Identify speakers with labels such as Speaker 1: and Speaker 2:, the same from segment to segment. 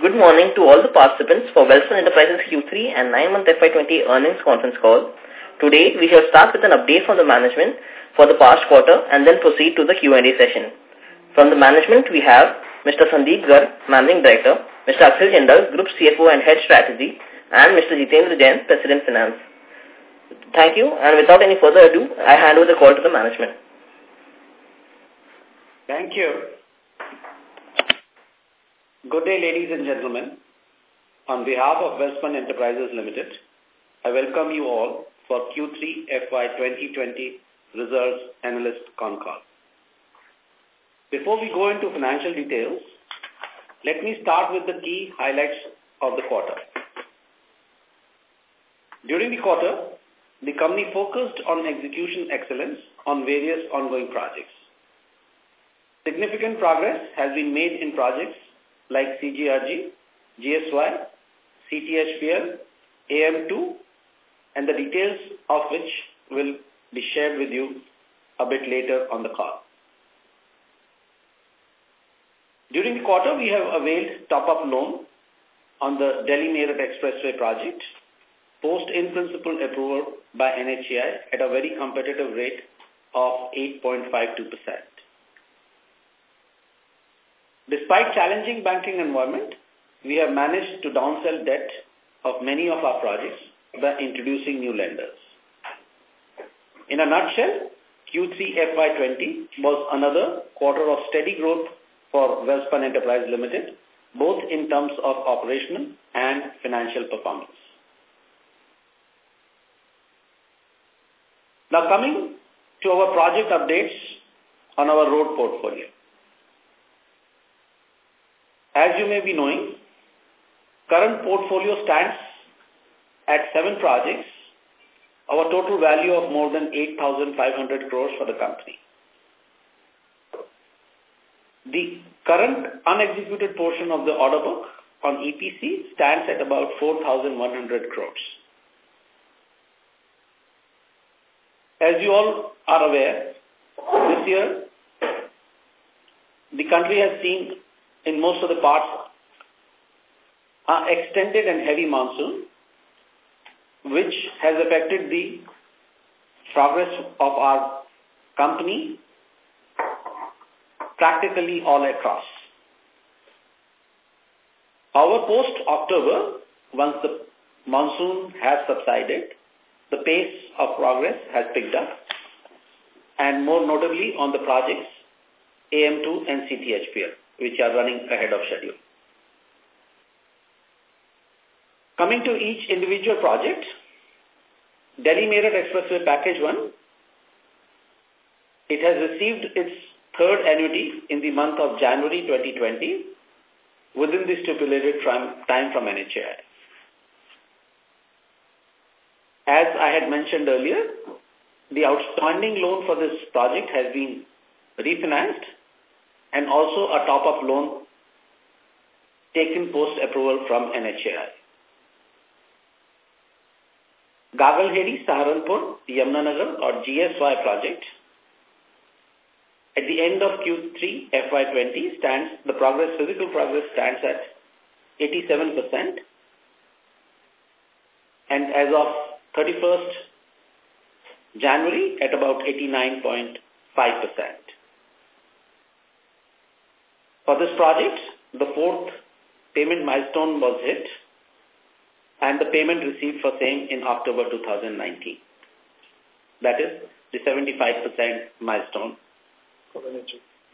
Speaker 1: Good morning to all the participants for Welspun Enterprises Q3 and 9-month FY20 earnings conference call. Today, we shall start with an update from the management for the past quarter and then proceed to the Q&A session. From the management, we have Mr. Sandeep Garg, Managing Director, Mr. Akhil Jindal, Group CFO and Head Strategy, and Mr. Jitendra Jain, President Finance. Thank you, and without any further ado, I hand over the call to the management.
Speaker 2: Thank you. Good day, ladies and gentlemen. On behalf of Welspun Enterprises Limited, I welcome you all for Q3 FY 2020 results analyst call. Before we go into financial details, let me start with the key highlights of the quarter. During the quarter, the company focused on execution excellence on various ongoing projects. Significant progress has been made in projects like CGRG, GSY, CTHPL, AM2, and the details of which will be shared with you a bit later on the call. During the quarter, we have availed top-up loan on the Delhi-Meerut Expressway project, post-in-principle approval by NHAI at a very competitive rate of 8.52%. Despite challenging banking environment, we have managed to downsell debt of many of our projects by introducing new lenders. In a nutshell, Q3 FY20 was another quarter of steady growth for Welspun Enterprise Limited, both in terms of operational and financial performance. Now coming to our project updates on our road portfolio. As you may be knowing, current portfolio stands at seven projects, our total value of more than 8,500 crores for the company. The current unexecuted portion of the order book on EPC stands at about 4,100 crores. As you all are aware, this year, the country has seen in most of the parts an extended and heavy monsoon, which has affected the progress of our company practically all across. Our post-October, once the monsoon has subsided, the pace of progress has picked up, and more notably on the projects AM2 and CTHPL, which are running ahead of schedule. Coming to each individual project, Delhi-Meerut Expressway Package 1, it has received its third annuity in the month of January 2020 within the stipulated time from NHAI. As I had mentioned earlier, the outstanding loan for this project has been refinanced and also a top-up loan taken post-approval from NHAI. Gagalheri Saharanpur Yamunanagar or GSY project at the end of Q3 FY20 stands, the progress, physical progress stands at 87% and as of 31st January at about 89.5%. For this project, the fourth payment milestone was hit and the payment received for same in October 2019. That is the 75% milestone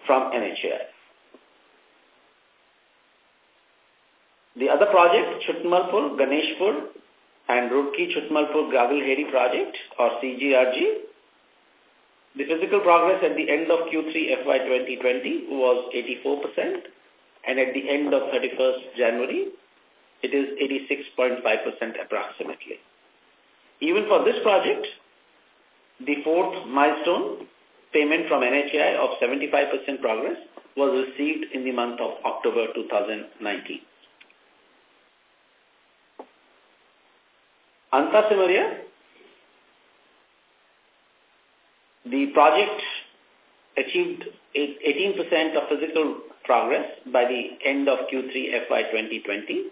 Speaker 2: from NHAI. The other project, Chutmalpur, Ganeshpur and Roorkee Chutmalpur Gagalheri project or CGRG, the physical progress at the end of Q3 FY 2020 was 84% and at the end of 31st January, it is 86.5% approximately. Even for this project, the fourth milestone payment from NHAI of 75% progress was received in the month of October 2019. Anta Simaria, the project achieved 18% of physical progress by the end of Q3 FY 2020.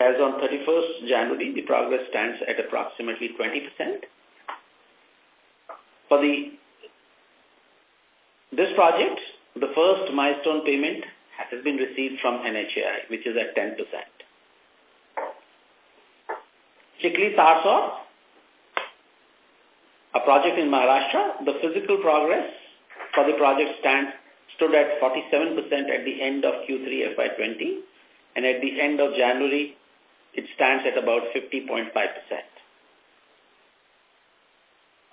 Speaker 2: As on 31st January, the progress stands at approximately 20%. For the this project, the first milestone payment has been received from NHAI, which is at 10%. Chikli Tarsor, a project in Maharashtra, the physical progress for the project stands stood at 47% at the end of Q3 FY20 and at the end of January it stands at about 50.5%.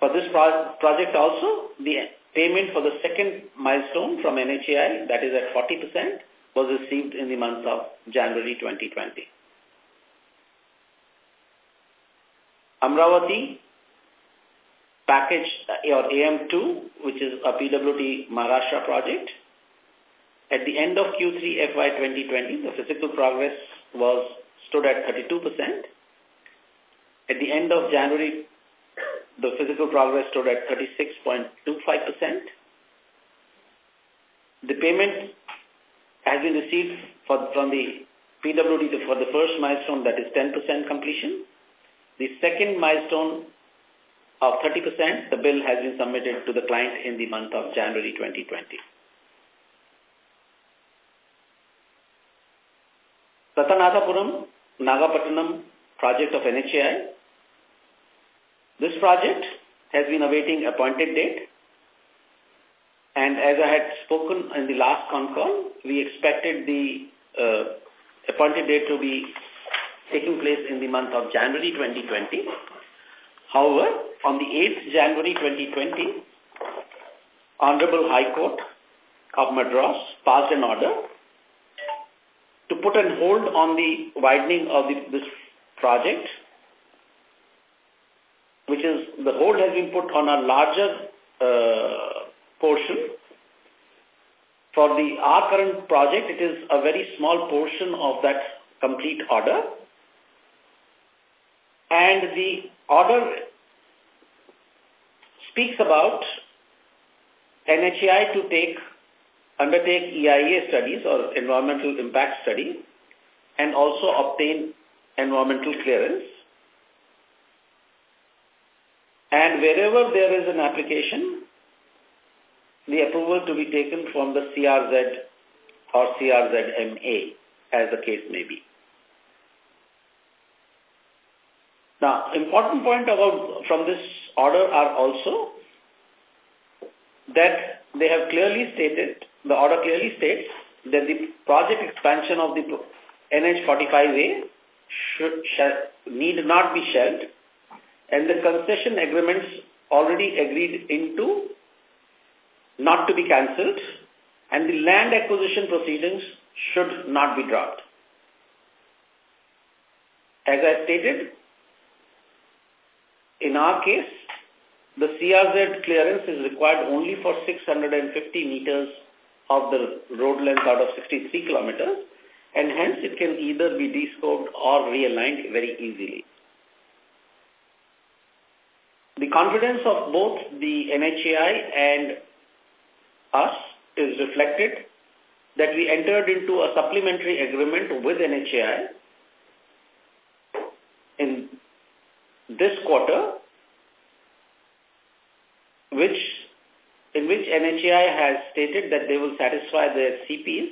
Speaker 2: For this pro project also, the payment for the second milestone from NHAI, that is at 40%, was received in the month of January 2020. Amravati package uh, or AM2, which is a PWD Maharashtra project. At the end of Q3 FY 2020, the physical progress was stood at 32%. At the end of January, the physical progress stood at 36.25%. The payment has been received for, from the PWD for the first milestone, that is 10% completion. The second milestone of 30%, the bill has been submitted to the client in the month of January 2020. Sattanathapuram, Nagapattinam project of NHAI. This project has been awaiting appointed date. And as I had spoken in the last con call, we expected the uh, appointed date to be taking place in the month of January 2020. However, on the 8th January 2020, Honorable High Court of Madras passed an order to put an hold on the widening of the, this project, which is the hold has been put on a larger uh, portion. For the our current project, it is a very small portion of that complete order. And the order speaks about NHAI to take undertake EIA studies or environmental impact study and also obtain environmental clearance. And wherever there is an application, the approval to be taken from the CRZ or CRZMA, as the case may be. Now, important point about from this order are also that they have clearly stated, the order clearly states that the project expansion of the NH45A should, shall, need not be shelved and the concession agreements already agreed into not to be cancelled and the land acquisition proceedings should not be dropped. As I stated, in our case, the CRZ clearance is required only for 650 meters of the road length out of 63 kilometers and hence it can either be descoped or realigned very easily. The confidence of both the NHAI and us is reflected that we entered into a supplementary agreement with NHAI in this quarter which in which NHAI has stated that they will satisfy their CPs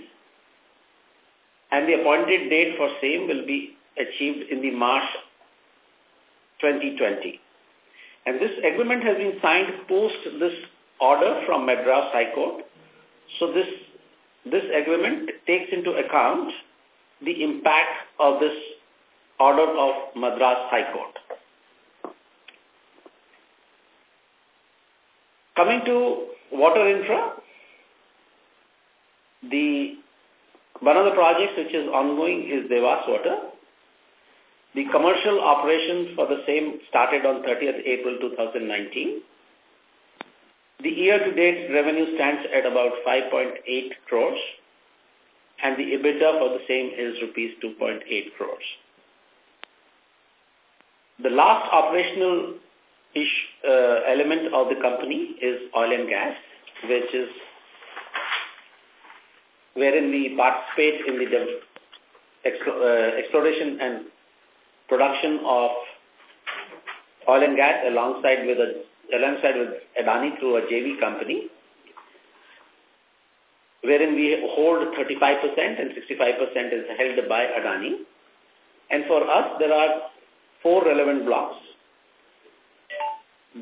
Speaker 2: and the appointed date for same will be achieved in the March 2020. And this agreement has been signed post this order from Madras High Court. So this, this agreement takes into account the impact of this order of Madras High Court. Coming to water infra, the one of the projects which is ongoing is Dewas Water. The commercial operations for the same started on 30th April 2019. The year-to-date revenue stands at about 5.8 crores and the EBITDA for the same is rupees 2.8 crores. The last operational ish, uh, element of the company is oil and gas, which is wherein we participate in the uh, exploration and production of oil and gas alongside with a, alongside with Adani through a JV company, wherein we hold 35% and 65% is held by Adani. And for us, there are four relevant blocks.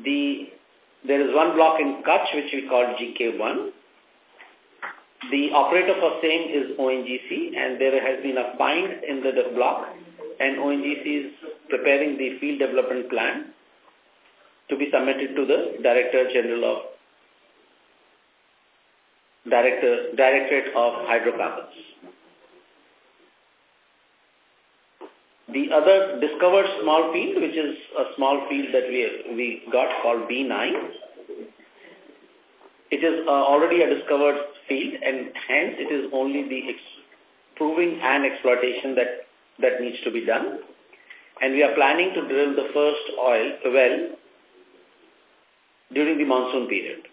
Speaker 2: The There is one block in Kutch, which we call GK1. The operator for same is ONGC, and there has been a find in the, block, and ONGC is preparing the field development plan to be submitted to the Director General of Director Directorate of Hydrocarbons. The other discovered small field, which is a small field that we we got called B9, it is uh, already a discovered field and hence it is only the proving and exploitation that, that needs to be done. And we are planning to drill the first oil well during the monsoon period.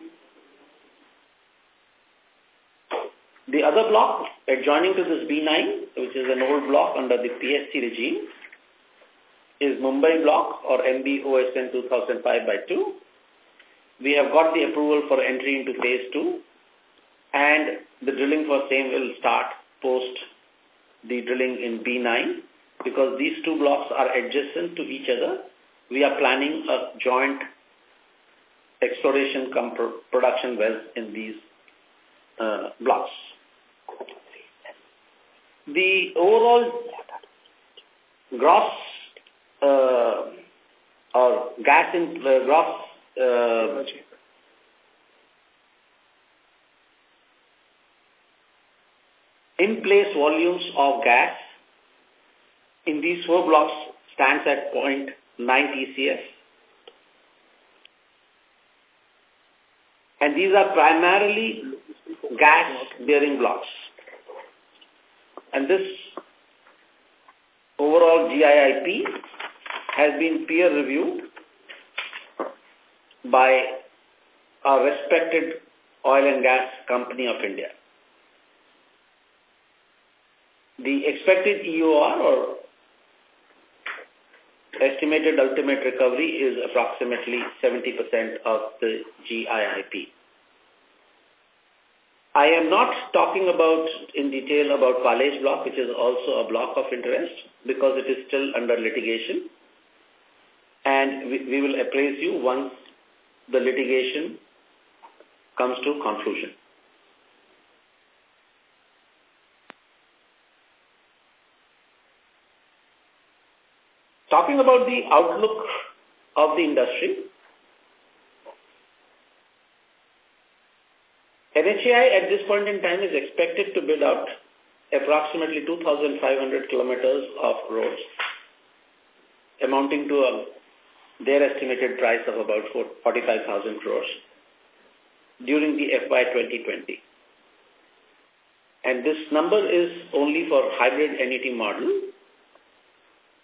Speaker 2: The other block adjoining to this B9, which is an old block under the PSC regime, is Mumbai block or MBOSN 2005 by 2 we have got the approval for entry into phase two and the drilling for same will start post the drilling in B9 because these two blocks are adjacent to each other. We are planning a joint exploration come production wells in these uh, blocks. The overall gross uh, or gas in uh, gross uh, in-place volumes of gas in these four blocks stands at 0.9 TCF. And these are primarily gas-bearing blocks. And this overall GIIP has been peer-reviewed by a respected oil and gas company of India. The expected EUR or estimated ultimate recovery is approximately 70% of the GIIP. I am not talking about in detail about Palej block, which is also a block of interest because it is still under litigation. And we, we will appraise you once the litigation comes to conclusion. Talking about the outlook of the industry, NHAI at this point in time is expected to build out approximately 2,500 kilometers of roads, amounting to a their estimated price of about 45,000 crores during the FY 2020. And this number is only for hybrid NET model,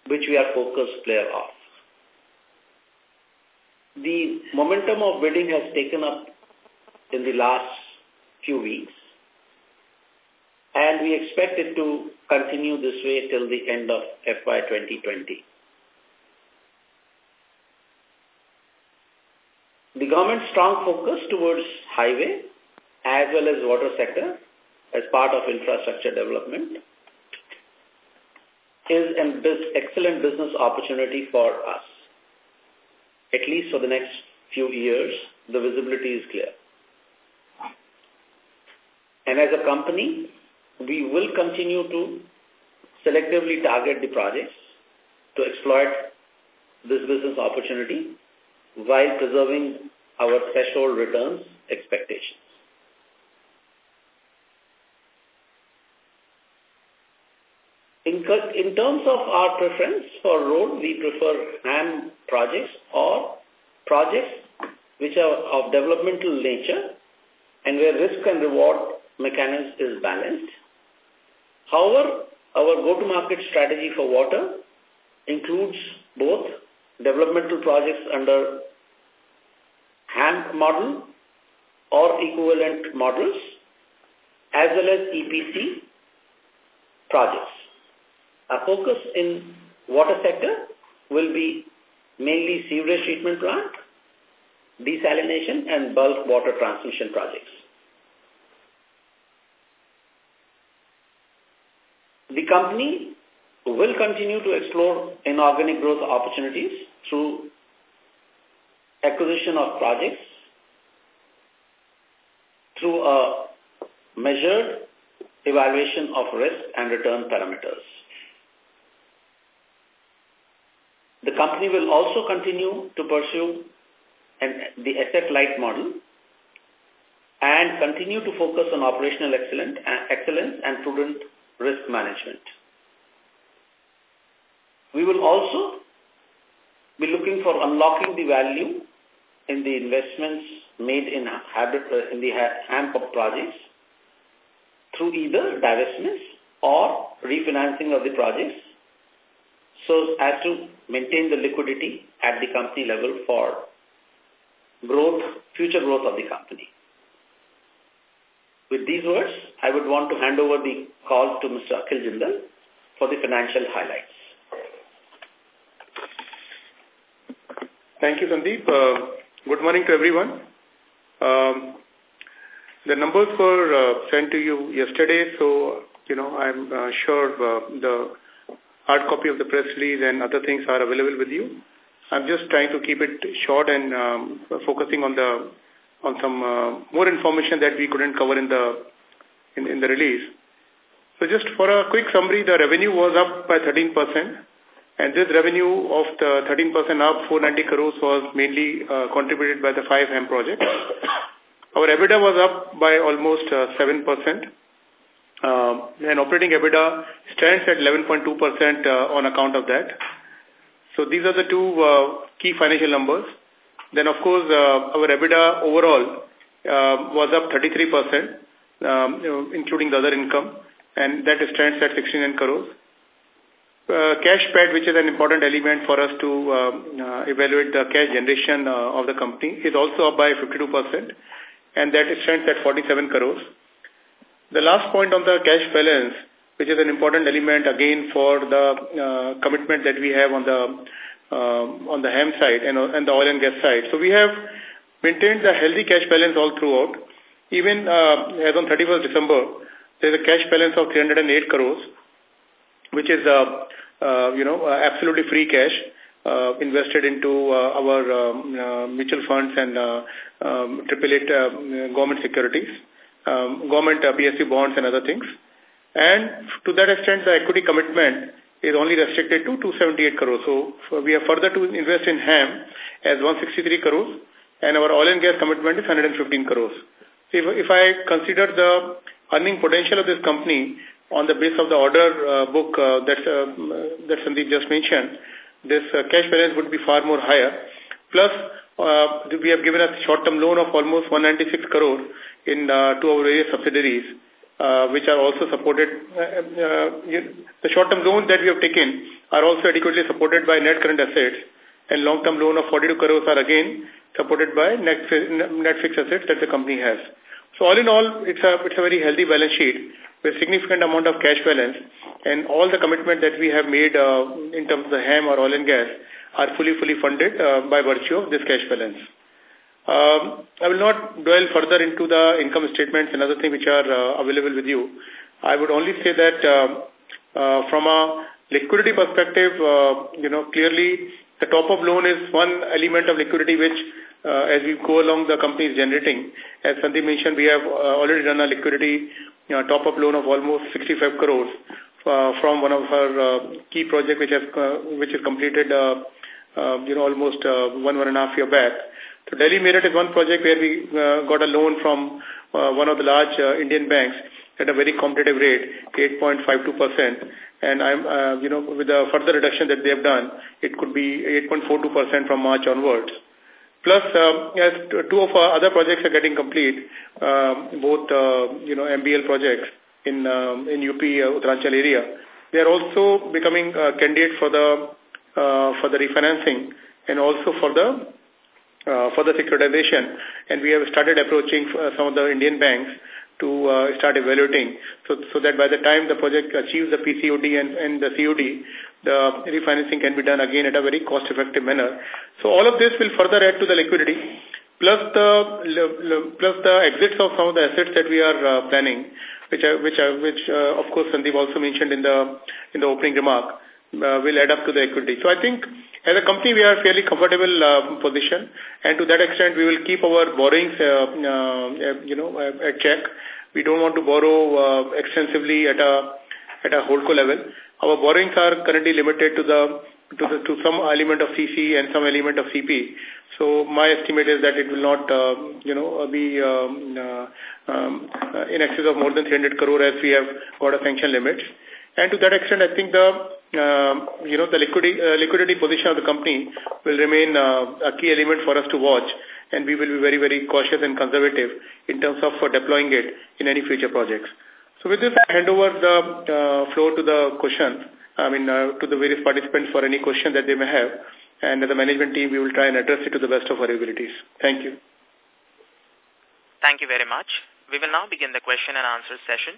Speaker 2: which we are focused player of. The momentum of bidding has taken up in the last few weeks, and we expect it to continue this way till the end of FY 2020. The government's strong focus towards highway as well as water sector as part of infrastructure development is an excellent business opportunity for us. At least for the next few years, the visibility is clear. And as a company, we will continue to selectively target the projects to exploit this business opportunity while preserving our threshold returns expectations. In, in terms of our preference for road, we prefer HAM projects or projects which are of developmental nature and where risk and reward mechanism is balanced. However, our go-to-market strategy for water includes both developmental projects under HAM model or equivalent models as well as EPC projects. Our focus in water sector will be mainly sewerage treatment plant, desalination and bulk water transmission projects. Company will continue to explore inorganic growth opportunities through acquisition of projects through a measured evaluation of risk and return parameters. The company will also continue to pursue an, the asset-light model and continue to focus on operational excellence and prudent risk management. We will also be looking for unlocking the value in the investments made in, uh, in the HAM projects through either divestments or refinancing of the projects so as to maintain the liquidity at the company level for growth, future growth of the company. With these words, I would want to hand over the call to Mr. Akhil Jindal for the financial highlights.
Speaker 3: Thank you, Sandeep. Uh, good morning to everyone. Um, the numbers were uh, sent to you yesterday, so, you know, I'm uh, sure uh, the hard copy of the press release and other things are available with you. I'm just trying to keep it short and um, focusing on the on some uh, more information that we couldn't cover in the in, in the release. So just for a quick summary, the revenue was up by 13 percent and this revenue of the 13% up, 490 crores, was mainly uh, contributed by the 5 HAM project. Our EBITDA was up by almost uh, 7%. Uh, and operating EBITDA stands at 11.2% uh, on account of that. So these are the two uh, key financial numbers. Then, of course, uh, our EBITDA overall uh, was up 33%, um, including the other income, and that stands at 69 crores uh, cash PAT, which is an important element for us to uh, uh, evaluate the cash generation uh, of the company, is also up by 52%, and that stands at 47 crores. The last point on the cash balance, which is an important element again for the uh, commitment that we have on the on the HAM side and, and the oil and gas side. So we have maintained a healthy cash balance all throughout. Even uh, as on 31st December, there is a cash balance of 308 crores, which is uh, uh, you know, uh, absolutely free cash uh, invested into uh, our um, uh, mutual funds and uh, um, uh, government securities, um, government uh, PSU bonds and other things. And to that extent, the equity commitment is only restricted to 278 crores. So we have further to invest in HAM as 163 crores and our oil and gas commitment is 115 crores. If, if I consider the earning potential of this company, on the base of the order uh, book uh, that, uh, that Sandeep just mentioned, this uh, cash balance would be far more higher. Plus, uh, we have given a short-term loan of almost 196 crore in uh, to our various subsidiaries, uh, which are also supported. Uh, uh, the short-term loans that we have taken are also adequately supported by net current assets, and long-term loan of 42 crores are again supported by net, net fixed assets that the company has. So all in all, it's a, it's a very healthy balance sheet with significant amount of cash balance and all the commitment that we have made uh, in terms of the HAM or oil and gas are fully, fully funded uh, by virtue of this cash balance. Um, I will not dwell further into the income statements and other things which are uh, available with you. I would only say that uh, uh, from a liquidity perspective, uh, you know, clearly the top-up loan is one element of liquidity which uh, as we go along the company is generating. As Sandeep mentioned, we have uh, already done a liquidity you know, top-up loan of almost 65 crores uh, from one of our uh, key projects which has uh, which is completed uh, uh, you know almost uh, one one and a half year back. So Delhi Meerut is one project where we uh, got a loan from uh, one of the large uh, Indian banks at a very competitive rate, 8.52%. And I'm, uh, you know, with the further reduction that they have done, it could be 8.42% from March onwards. Plus, uh, as two of our other projects are getting complete, um, both, uh, you know, MBL projects in um, in UP uh, Uttaranchal area, they are also becoming uh, candidate for the uh, for the refinancing and also for the uh, for the securitization. And we have started approaching uh, some of the Indian banks to uh, start evaluating so, so that by the time the project achieves the PCOD and, and the COD, the refinancing can be done again at a very cost-effective manner. So all of this will further add to the liquidity, plus the plus the exits of some of the assets that we are uh, planning, which are, which are, which uh, of course Sandeep also mentioned in the in the opening remark, will add up to the equity. So I think as a company, we are fairly comfortable uh, position, and to that extent, we will keep our borrowings, uh, uh, you know, at check. We don't want to borrow uh, extensively at a at a holdco level. Our borrowings are currently limited to the to the to some element of CC and some element of CP. So my estimate is that it will not, uh, you know, be um, uh, um, uh, in excess of more than 300 crore as we have got a sanction limit. And to that extent, I think the uh, you know, the liquidity, uh, liquidity position of the company will remain uh, a key element for us to watch and we will be very, very cautious and conservative in terms of uh, deploying it in any future projects. So with this, I hand over the uh, floor to the question, I mean, uh, to the various participants for any question that they may have. And as a management team, we will try and address it to the best of our abilities. Thank you.
Speaker 4: Thank you very much. We will now begin the question and answer session.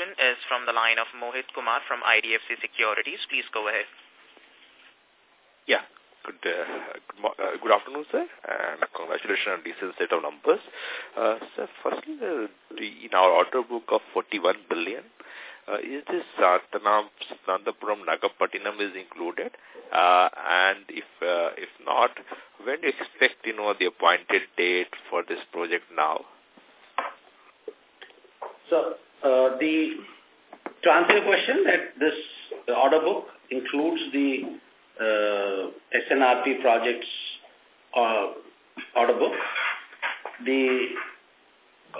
Speaker 4: question is from the line of Mohit Kumar from IDFC Securities. Please go ahead.
Speaker 5: Yeah. Good, uh, good, uh, good afternoon, sir, and congratulations on decent set of numbers. Uh, sir, firstly, uh, the, in our order book of 41 billion, uh, is this Satanam, Nandapuram, Nagapattinam is included? Uh, and if uh, if not, when do you expect, you know, the appointed date for this project now?
Speaker 2: So, the to answer your question, that this order book includes the uh, SNRP projects uh, order book. The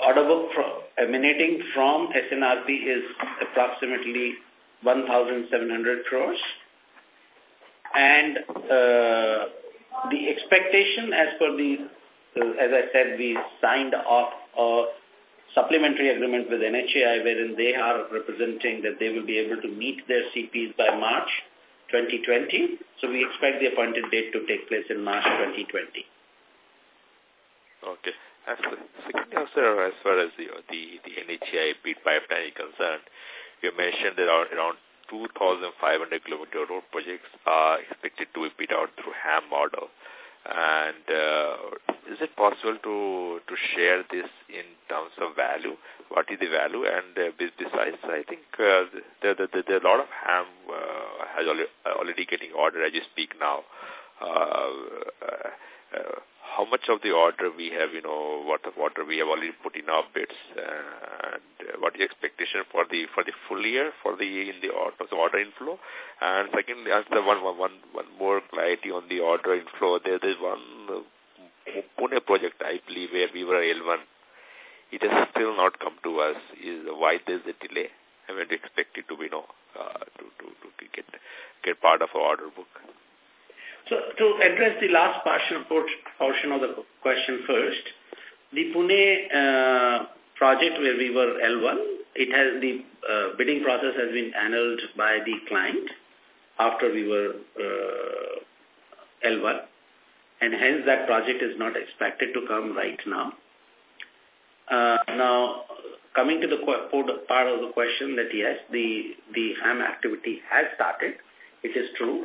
Speaker 2: order book emanating from SNRP is approximately 1,700 crores. And uh, the expectation as per the, uh, as I said, we signed off a supplementary agreement with NHAI wherein they are representing that they will be able to meet their CPs by March 2020. So we expect the appointed date to take place in March 2020.
Speaker 5: Okay. As second answer, as far as the the, the NHAI bid pipeline is concerned, you mentioned that around 2,500 kilometer road projects are expected to be bid out through HAM model. And uh, is it possible to to share this in terms of value? What is the value? And uh, besides, I think uh, there, are a lot of HAM uh, has already, already getting ordered as you speak now. Uh, uh, how much of the order we have, you know, what of order we have already put in our bids, uh, and uh, what is the expectation for the for the full year for the in the order, the order inflow, and second, the one one one one more clarity on the order inflow. There is one uh, Pune project, I believe, where we were L1. It has still not come to us. Is why there is a delay? I mean, expect it to be, you know, uh, to, to to get get part of our order book.
Speaker 2: So to address the last partial portion of the question first, the Pune uh, project where we were L1, it has the uh, bidding process has been annulled by the client after we were uh, L1 and hence that project is not expected to come right now. Now, coming to the part of the question that yes, the, the HAM activity has started, it is true.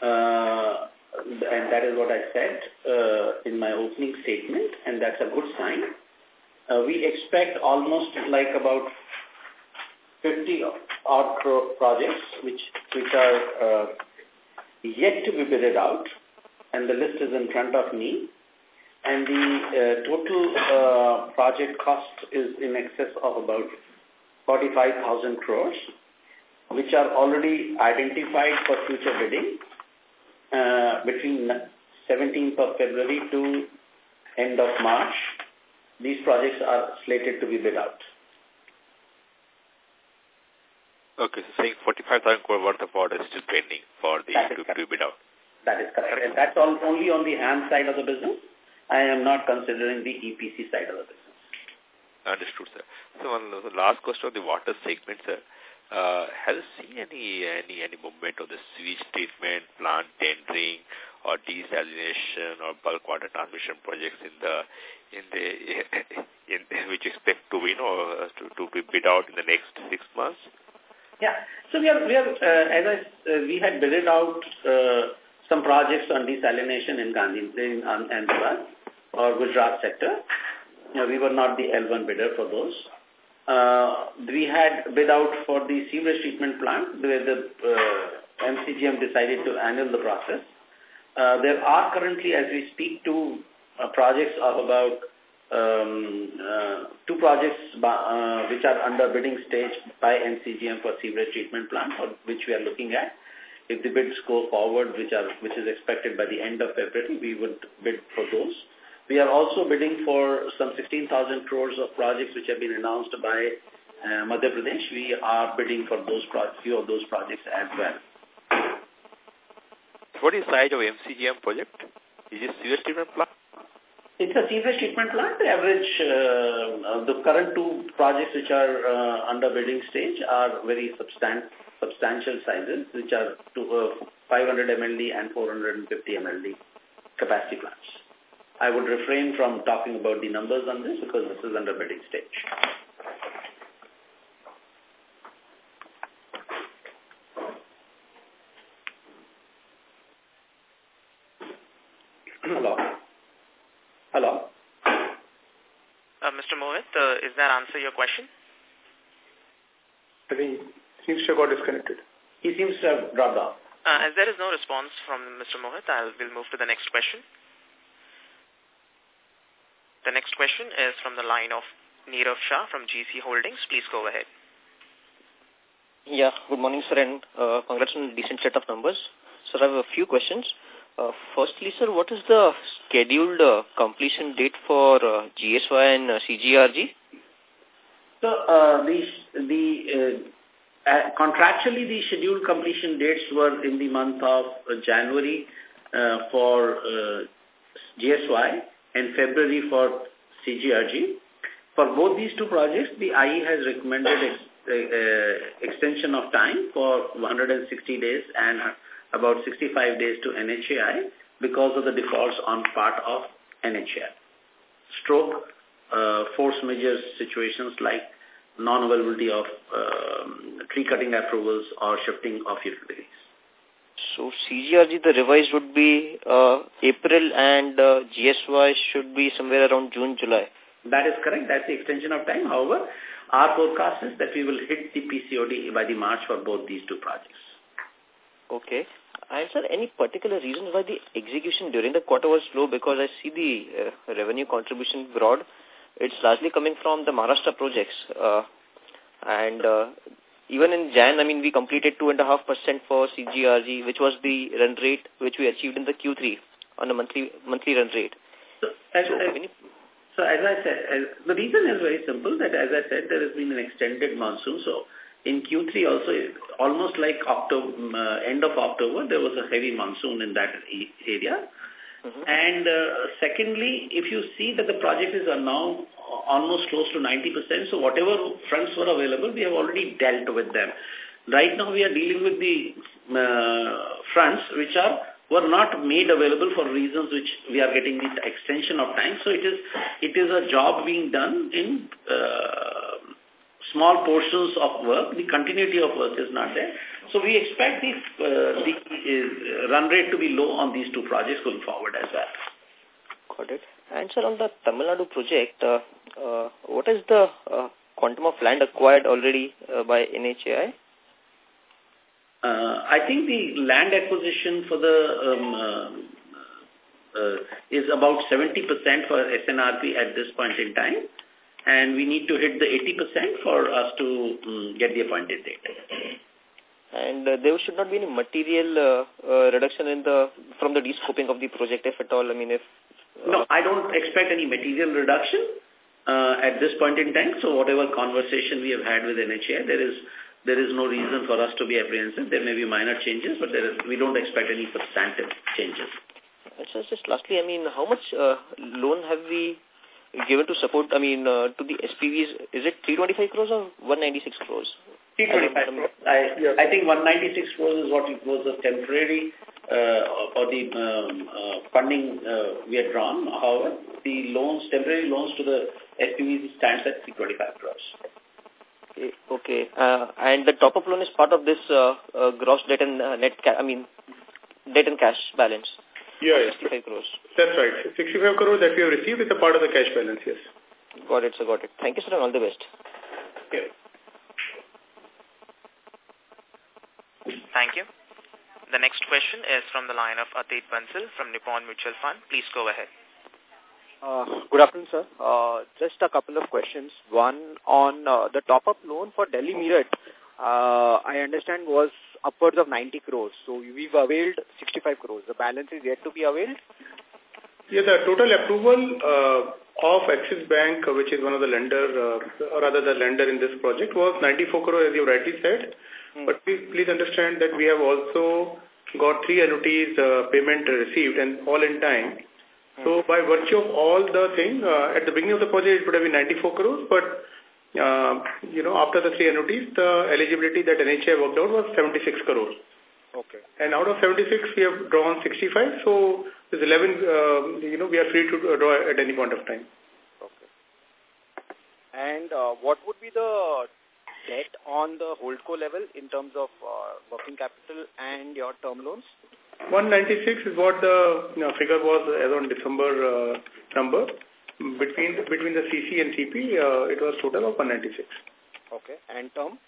Speaker 2: Uh, and that is what I said uh, in my opening statement, and that's a good sign. Uh, we expect almost like about 50 odd projects which which are uh, yet to be bidded out, and the list is in front of me. And the uh, total uh, project cost is in excess of about 45,000 crores, which are already identified for future bidding uh, between 17th of February to end of March these projects are slated to be bid out.
Speaker 5: Okay, so saying 45,000 crore worth of orders still pending for the to, to bid out.
Speaker 2: That is correct. And that's all, only on the HAM side of the business. I am not considering the EPC side of the business.
Speaker 5: Understood, sir. So one the last question on the water segment, sir. Uh, has seen any any any movement of the sewage treatment plant tendering or desalination or bulk water transmission projects in the in the in which expect to you know to, to be bid out in the next six months?
Speaker 2: Yeah. So we are we are uh, as I uh, we had bid out uh, some projects on desalination in Gandhi in Ahmedabad or Gujarat sector. We were not the L1 bidder for those. Uh, we had bid out for the sewage treatment plant where the uh, MCGM decided to annul the process. Uh, there are currently, as we speak, two uh, projects of about um, uh, two projects uh, which are under bidding stage by MCGM for sewage treatment plant, for which we are looking at. If the bids go forward, which are which is expected by the end of February, we would bid for those. We are also bidding for some 16,000 crores of projects which have been announced by uh, Madhya Pradesh. We are bidding for those few of those projects as well.
Speaker 5: What is the size of MCGM project? Is it sewage treatment plant?
Speaker 2: It's a sewage treatment plant. The average, uh, the current two projects which are uh, under bidding stage are very substan substantial sizes, which are to, uh, 500 MLD and 450 MLD capacity plants. I would refrain from talking about the numbers on this because this is under bidding stage. Hello. Hello.
Speaker 4: Uh, Mr. Mohit, uh, is that answer your question?
Speaker 3: I think he seems to have got disconnected.
Speaker 2: He seems to have dropped off.
Speaker 4: Uh, as there is no response from Mr. Mohit, I will move to the next question. The next question is from the line of Nirav Shah from GeeCee Holdings. Please go ahead.
Speaker 6: Yeah, good morning, sir, and uh, congrats on a decent set of numbers. Sir, I have a few questions. Uh, firstly, sir, what is the scheduled uh, completion date for uh, GSY and uh, CGRG?
Speaker 2: So, uh, the, the uh, uh, contractually, the scheduled completion dates were in the month of uh, January uh, for uh, GSY and February for CGRG. For both these two projects, the IE has recommended ex uh, uh, extension of time for 160 days and about 65 days to NHAI because of the defaults on part of NHAI. Stroke, uh, force majeure situations like non-availability of um, tree cutting approvals or shifting of utilities.
Speaker 6: So CGRG, the revised would be uh, April and uh, GSY should be somewhere around June, July.
Speaker 2: That is correct. That's the extension of time. However, our forecast is that we will hit the PCOD by the March for both these two projects.
Speaker 6: Okay. And sir, any particular reason why the execution during the quarter was low? Because I see the uh, revenue contribution broad. It's largely coming from the Maharashtra projects. Uh, and uh, even in Jan, I mean, we completed 2.5% for CGRG, which was the run rate which we achieved in the Q3 on a monthly monthly run rate.
Speaker 2: So, as, so, as, so as I said, as, the reason is very simple that as I said, there has been an extended monsoon. So in Q3 also, almost like October, uh, end of October, there was a heavy monsoon in that area. Mm -hmm. And uh, secondly, if you see that the project is now almost close to 90%, so whatever fronts were available, we have already dealt with them. Right now, we are dealing with the uh, fronts which are were not made available for reasons which we are getting the extension of time. So it is it is a job being done in uh, small portions of work. The continuity of work is not there. So we expect the, uh, the uh, run rate to be low on these two projects going forward as well.
Speaker 6: Got it. And sir, on the Tamil Nadu project, uh, uh, what is the uh, quantum of land acquired already uh, by NHAI?
Speaker 2: Uh, I think the land acquisition for the um, uh, uh, is about 70% for SNRP at this point in time, and we need to hit the 80% for us to um, get the appointed date.
Speaker 6: And uh, there should not be any material uh, uh, reduction in the from the descoping of the project, if at all. I mean, if
Speaker 2: no, I don't expect any material reduction. uh, at this point in time. So whatever conversation we have had with NHAI, there is there is no reason for us to be apprehensive. There may be minor changes, but there is, we don't expect any substantive changes.
Speaker 6: So just lastly, I mean, how much uh, loan have we given to support, I mean, uh, to the SPVs? Is it 325 crores or 196 crores?
Speaker 2: 325 crores. I, yeah. I think 196 crores is what it was a temporary uh, or the um, uh, funding uh, we had drawn. However, the loans, temporary loans to the SPVs stands at 325 crores.
Speaker 6: Okay, okay. Uh, and the top-up loan is part of this uh, uh, gross debt and uh, net, I mean, debt and cash balance.
Speaker 3: Yeah,
Speaker 6: 65 crores.
Speaker 3: That's right. 65 crores that we have received is a part of the cash balance, yes.
Speaker 6: Got it, sir, got it. Thank you, sir, and all the best.
Speaker 2: Okay.
Speaker 4: Thank you. The next question is from the line of Atit Bansal from Nippon Mutual Fund. Please go ahead.
Speaker 7: Uh, good afternoon, sir. Uh, just a couple of questions. One on uh, the top-up loan for Delhi Meerut, uh, I understand was upwards of 90 crores. So we've availed 65 crores. The balance is yet to be availed?
Speaker 3: Yeah, the total approval uh, of Axis Bank, uh, which is one of the lender, uh, or rather the lender in this project, was 94 crores, as you rightly said. Hmm. But please, please understand that we have also got three annuities uh, payment received and all in time. So by virtue of all the thing, uh, at the beginning of the project it would have been 94 crores, but uh, you know, after the three annuities, the eligibility that NHAI worked out was 76 crores.
Speaker 7: Okay.
Speaker 3: And out of 76, we have drawn 65, so there's 11, uh, you know, we are free to draw at any point of time.
Speaker 7: Okay. And uh, what would be the debt on the holdco level in terms of uh, working capital and your term loans?
Speaker 3: 196 is what the you know, figure was as on December uh, number. Between between the CC and CP, uh, it was total of 196.
Speaker 7: Okay. And term?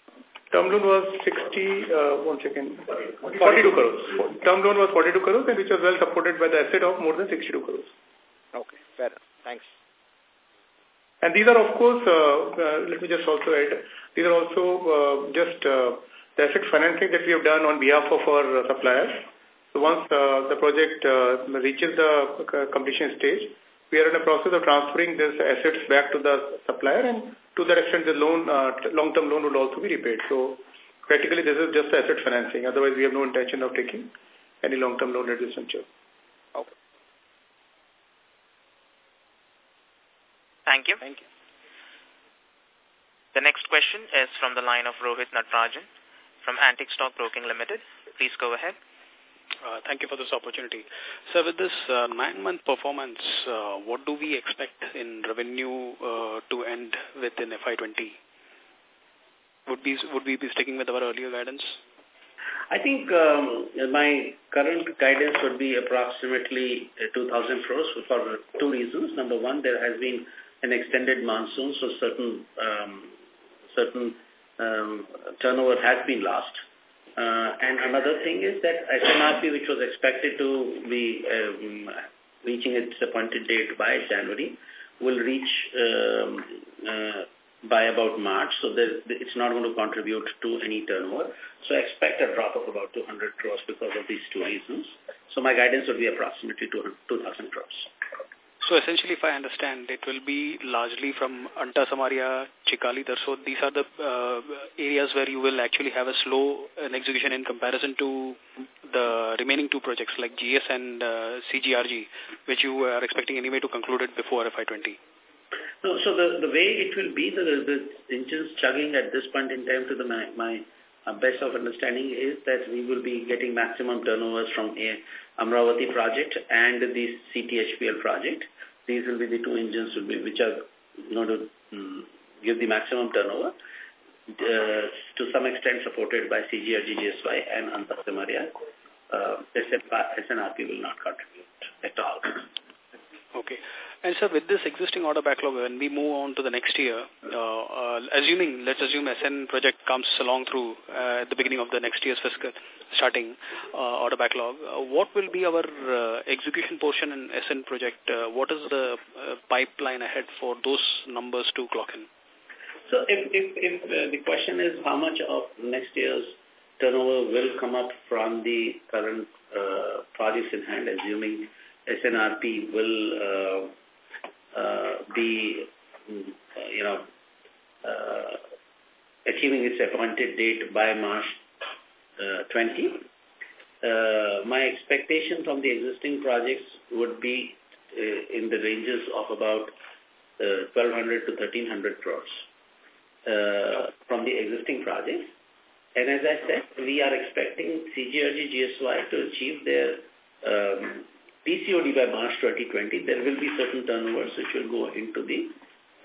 Speaker 3: Term loan was 60, uh, one second, 42 crores. Term loan was 42 crores and which was well supported by the asset of more than 62 crores.
Speaker 7: Okay, fair enough. Thanks.
Speaker 3: And these are, of course, uh, uh, let me just also add, these are also uh, just uh, the asset financing that we have done on behalf of our uh, suppliers. So once uh, the project uh, reaches the completion stage, we are in the process of transferring these assets back to the supplier and to that extent the loan, uh, long-term loan will also be repaid. So practically this is just asset financing. Otherwise we have no intention of taking any long-term loan at this juncture.
Speaker 7: Okay.
Speaker 4: Thank you.
Speaker 7: Thank you.
Speaker 4: The next question is from the line of Rohit Natarajan from Antique Stock Broking Limited. Please go ahead.
Speaker 8: Uh, thank you for this opportunity. So with this uh, nine-month performance, uh, what do we expect in revenue uh, to end within FY20? Would, be, would we be sticking with our earlier guidance?
Speaker 2: I think um, my current guidance would be approximately uh, 2,000 crores for two reasons. Number one, there has been an extended monsoon, so certain um, certain um, turnover has been lost. Uh, and another thing is that SNRP, which was expected to be um, reaching its appointed date by January, will reach um, uh, by about March, so it's not going to contribute to any turnover. So I expect a drop of about 200 crores because of these two reasons. So my guidance would be approximately 2,000 crores.
Speaker 8: So essentially, if I understand, it will be largely from Aunta Simaria, Chikhali, So these are the uh, areas where you will actually have a slow an execution in comparison to the remaining two projects like GS and uh, CGRG, which you are expecting anyway to conclude it before FY20.
Speaker 2: No, so the, the way it will be, the, the engines chugging at this point in time to the my, my uh, best of understanding is that we will be getting maximum turnovers from a Amravati project and the CTHPL project. These will be the two engines will be, which are going to um, give the maximum turnover uh, to some extent supported by CGRG GSY and Aunta Simaria. Uh, SNRP will not contribute at all.
Speaker 8: Okay. And sir, with this existing order backlog, when we move on to the next year, uh, uh, assuming, let's assume SN project comes along through uh, at the beginning of the next year's fiscal starting uh, order backlog, uh, what will be our uh, execution portion in SN project? Uh, what is the uh, pipeline ahead for those numbers to clock in?
Speaker 2: So if, if, if uh, the question is how much of next year's turnover will come up from the current uh, projects in hand, assuming SNRP will uh, be you know, uh, achieving its appointed date by March uh, 20. Uh, my expectation from the existing projects would be uh, in the ranges of about 1200 to 1300 crores uh, from the existing projects. And as I said, we are expecting CGRG GSY to achieve their um, PCOD by March 2020. There will be certain turnovers which will go into the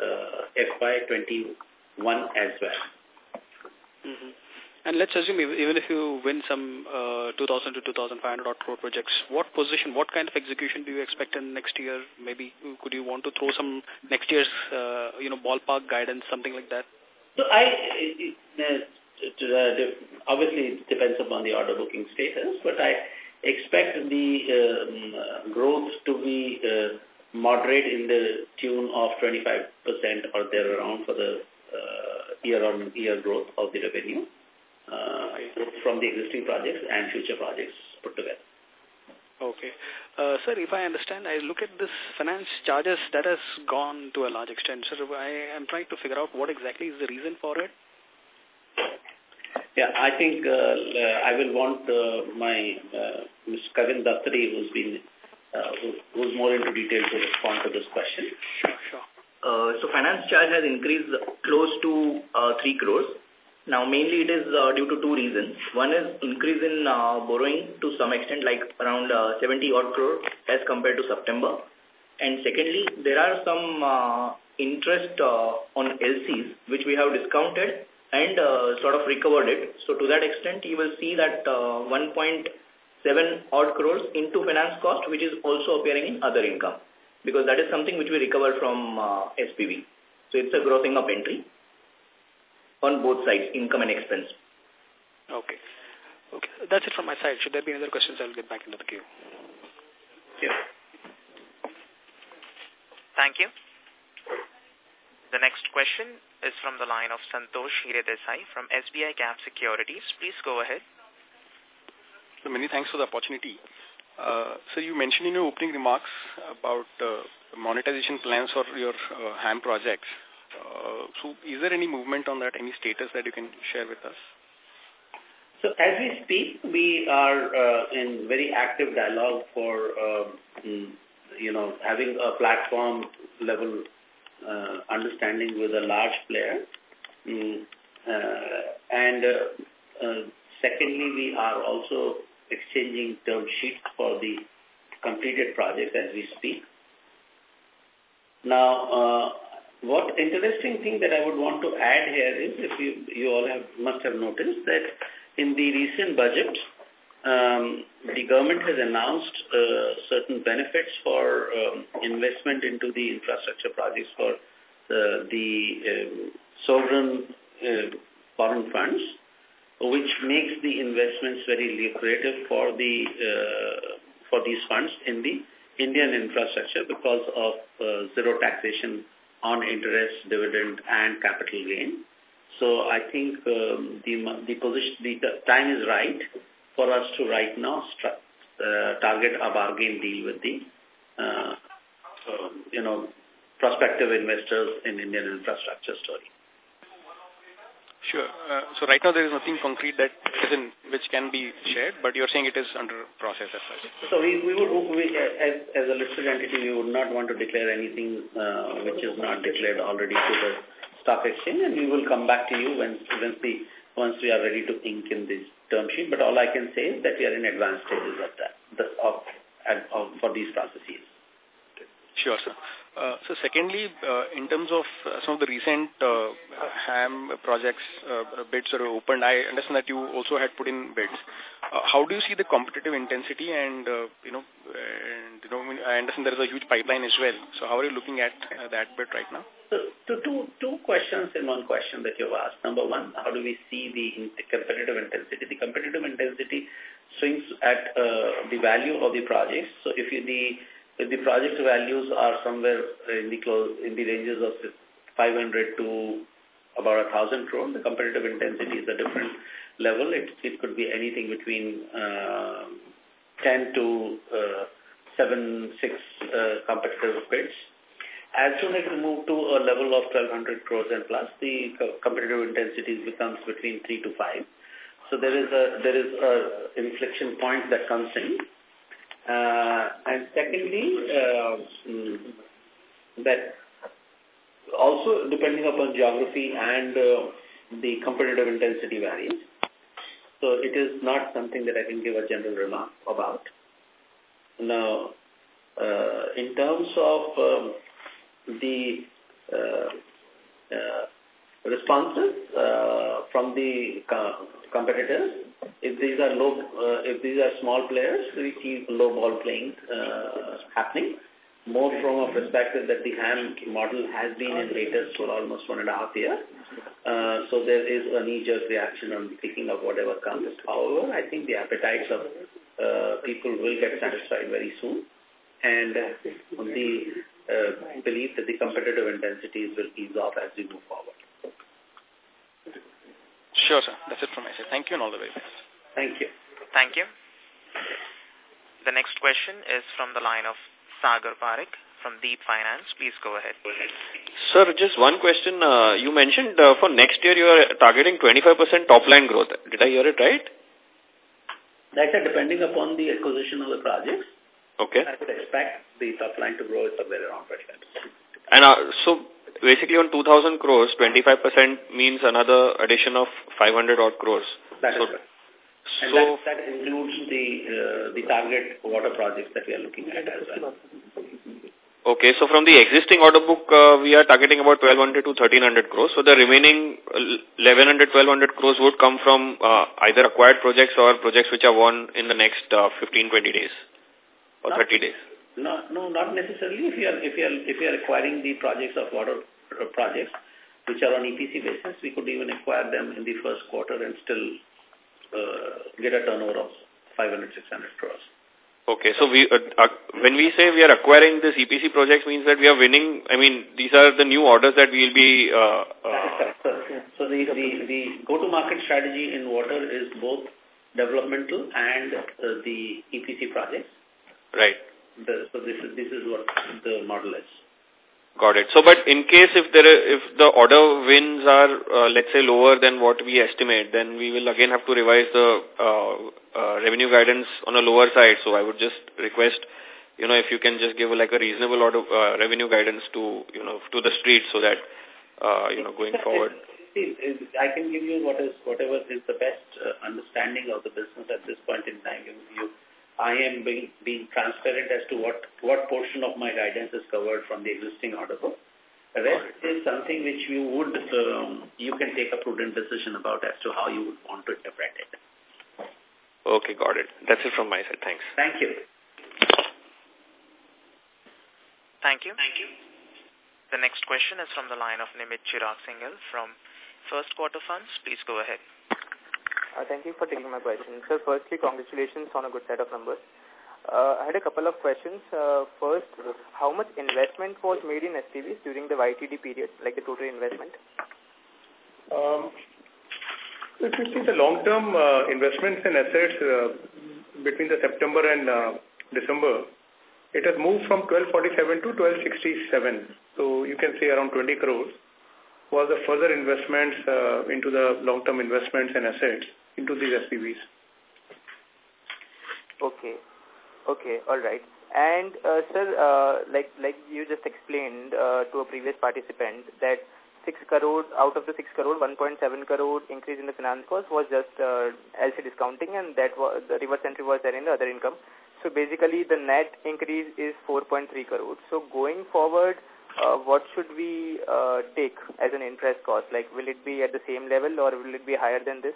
Speaker 2: uh, FY21 as well.
Speaker 8: Mm -hmm. And let's assume even if you win some uh, 2,000 to 2,500 crore projects, what position, what kind of execution do you expect in next year? Maybe could you want to throw some next year's, uh, you know, ballpark guidance, something like that?
Speaker 2: So I, uh, obviously it depends upon the order booking status, but I expect the um, growth to be uh, moderate in the tune of 25% or there around for the year-on-year -year growth of the revenue uh, from the existing projects and future projects put together.
Speaker 8: Okay. Uh, sir, if I understand, I look at this finance charges that has gone to a large extent. Sir, I am trying to figure out what exactly is the reason for it.
Speaker 2: Yeah, I think uh, uh I will want uh, my Mr. Kavin Dattari, who's been uh, who, who's more into detail to respond to this question.
Speaker 8: Sure,
Speaker 1: so finance charge has increased close to uh, 3 crores. Now, mainly it is uh, due to two reasons. One is increase in uh, borrowing to some extent, like around uh, 70 odd crore as compared to September. And secondly, there are some interest on LCs, which we have discounted and uh, sort of recovered it. So to that extent, you will see that uh, 1.7 odd crores into finance cost, which is also appearing in other income, because that is something which we recover from uh, SPV. So it's a grossing up entry on both sides, income and expense.
Speaker 8: Okay. Okay. That's it from my side. Should there be any other questions, I'll get back into the queue.
Speaker 2: Yeah.
Speaker 4: Thank you. The next question is from the line of Santosh Hiredesai from SBI Cap Securities. Please go ahead.
Speaker 9: So many thanks for the opportunity. Uh, so you mentioned in your opening remarks about uh, monetization plans for your uh, HAM projects. Uh, so is there any movement on that, any status that you can share with us?
Speaker 2: So as we speak, we are uh, in very active dialogue for, uh, you know, having a platform level uh, understanding with a large player. Mm, uh, and uh, uh, secondly, we are also exchanging term sheets for the completed project as we speak. Now, what interesting thing that I would want to add here is, if you, you all have must have noticed that in the recent budget, um, the government has announced uh, certain benefits for um, investment into the infrastructure projects for uh, the um, sovereign uh, foreign funds, which makes the investments very lucrative for the uh, for these funds in the Indian infrastructure because of uh, zero taxation on interest, dividend, and capital gain. So I think um, the the position the, the time is right for us to right now uh, target a bargain deal with the uh, uh, you know prospective investors in Indian infrastructure story.
Speaker 9: Sure. Uh, so right now there is nothing concrete that is in which can be shared, but you're saying it is under process as such.
Speaker 2: So we, we would, we, as, as a listed entity, we would not want to declare anything uh, which is not declared already to the stock exchange, and we will come back to you when, when the, once we are ready to ink in this term sheet. But all I can say is that we are in advanced stages of that, the, of, of, for these processes.
Speaker 9: Sure, sir. Uh, so secondly, uh, in terms of uh, some of the recent uh, HAM projects uh, bids that are opened, I understand that you also had put in bids. Uh, how do you see the competitive intensity and, uh, you know, and, you know, I understand there is a huge pipeline as well. So how are you looking at uh, that bid right now?
Speaker 2: So, so two, two questions in one question that you've asked. Number one, how do we see the, competitive intensity? The competitive intensity swings at uh, the value of the projects. So if you, the if the project values are somewhere in the close in the ranges of 500 to about a thousand crore, the competitive intensity is a different level. It it could be anything between uh, 10 to uh, 7, 6 uh, competitive bids. As soon as we move to a level of 1200 crores and plus, the competitive intensity becomes between 3 to 5. So there is a there is a inflection point that comes in. Uh, and secondly, uh, that also depending upon geography and uh, the competitive intensity varies. So it is not something that I can give a general remark about. Now, uh, in terms of um, the uh, uh, responses uh, from the co competitors, if these are low, if these are small players, we see low ball playing happening more from a perspective that the HAM model has been in latest for almost one and a half year. So there is a knee-jerk reaction on picking up whatever comes. However, I think the appetites of people will get satisfied very soon. And the uh, belief that the competitive intensities will ease off as we move forward.
Speaker 9: Sure, sir. That's it from my side. Thank you and all the very best.
Speaker 2: Thank you.
Speaker 4: Thank you. The next question is from the line of Sagar Parekh from Deep Finance. Please go ahead.
Speaker 10: Sir, just one question. Uh, you mentioned uh, for next year you are targeting 25% top line growth. Did I hear it right?
Speaker 2: That's depending upon the acquisition of the projects.
Speaker 10: Okay.
Speaker 2: I would expect the top line to grow somewhere around 25%.
Speaker 10: And uh, so basically on 2,000 crores, 25% means another addition of 500 odd crores.
Speaker 2: That
Speaker 10: so,
Speaker 2: right. And so, that, that includes the uh, the target water projects that we are looking at as well.
Speaker 10: Okay, so from the existing order book, uh, we are targeting about 1200 to 1300 crores. So the remaining 1100, 1200 crores would come from uh, either acquired projects or projects which are won in the next uh, 15, 20 days or
Speaker 2: not,
Speaker 10: 30 days.
Speaker 2: No, no, not necessarily. If you are if you are if you are acquiring the projects of water projects which are on EPC basis, we could even acquire them in the first quarter and still uh, get a turnover of 500, 600 crores.
Speaker 10: Okay, so we uh, uh, when we say we are acquiring this EPC projects means that we are winning, I mean, these are the new orders that we will be... Uh,
Speaker 2: uh, so the, the, the go-to-market strategy in water is both developmental and uh, the EPC projects.
Speaker 10: Right.
Speaker 2: The, so this is, this is what the model is.
Speaker 10: Got it. So, but in case if there are, if the order wins are, uh, let's say, lower than what we estimate, then we will again have to revise the uh, uh, revenue guidance on a lower side. So, I would just request, you know, if you can just give like a reasonable order uh, revenue guidance to, you know, to the street so that, uh, you know, going forward.
Speaker 2: I can give you what is whatever is the best uh, understanding of the business at this point in time. You, you I am being, being transparent as to what, what portion of my guidance is covered from the existing order book. The rest is something which you would, um, you can take a prudent decision about as to how you would want to interpret it.
Speaker 10: Okay, got it. That's it from my side. Thanks.
Speaker 2: Thank you.
Speaker 4: Thank you. Thank you. The next question is from the line of Nimit Chirag Singhal from First Quarter Funds. Please go ahead.
Speaker 11: Uh, thank you for taking my question. Sir, firstly, congratulations on a good set of numbers. Uh, I had a couple of questions. Uh, first, how much investment was made in SPVs during the YTD period, like the total investment?
Speaker 3: Um, if you see the long-term uh, investments in assets uh, between the September and uh, December, it has moved from 1247 to 1267. So you can say around 20 crores was the further investments uh, into the long-term investments and assets into these SPVs.
Speaker 11: Okay. Okay, all right. And, uh, sir, uh, like like you just explained uh, to a previous participant that 6 crore, out of the 6 crore, 1.7 crore increase in the finance cost was just uh, LC discounting and that was, the reverse entry was there in the other income. So basically the net increase is 4.3 crore. So going forward, uh, what should we uh, take as an interest cost? Like will it be at the same level or will it be higher than this?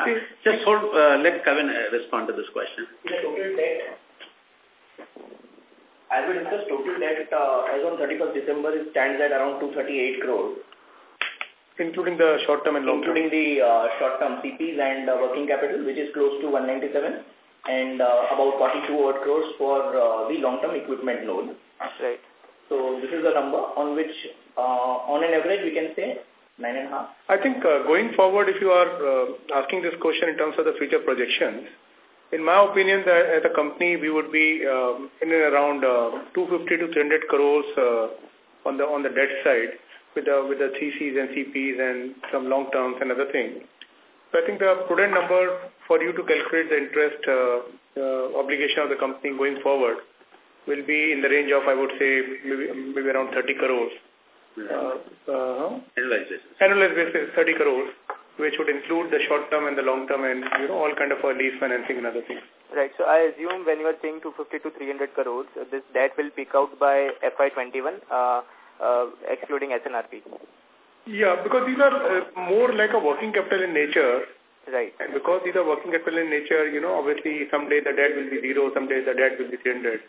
Speaker 2: Uh, just hold, uh, let Kevin uh, respond to this question.
Speaker 12: The total debt, as we discussed, total debt uh, as on 31st December it stands at around 238 crores.
Speaker 3: Including the short-term and long-term?
Speaker 12: Including the uh, short-term CPs and uh, working capital, which is close to 197 and uh, about 42 odd crores for uh, the long-term equipment loan.
Speaker 11: Right.
Speaker 12: So this is the number on which, uh, on an average, we can say nine and a half?
Speaker 3: I think uh, going forward, if you are uh, asking this question in terms of the future projections, in my opinion, that as a company, we would be um, in around uh, 250 to 300 crores uh, on the on the debt side with the with the CCs and CPs and some long terms and other things. So I think the prudent number for you to calculate the interest uh, uh, obligation of the company going forward will be in the range of, I would say, maybe, maybe around 30 crores. Uh, uh,
Speaker 2: Annualized basis.
Speaker 3: Annualized basis, 30 crores which would include the short term and the long term and you know all kind of a lease financing and other things.
Speaker 11: Right. So I assume when you are saying 250 to 300 crores, uh, this debt will peak out by FY21, uh, uh, excluding SNRP.
Speaker 3: Yeah, because these are uh, more like a working capital in nature.
Speaker 11: Right.
Speaker 3: And because these are working capital in nature, you know, obviously someday the debt will be zero, someday the debt will be 300.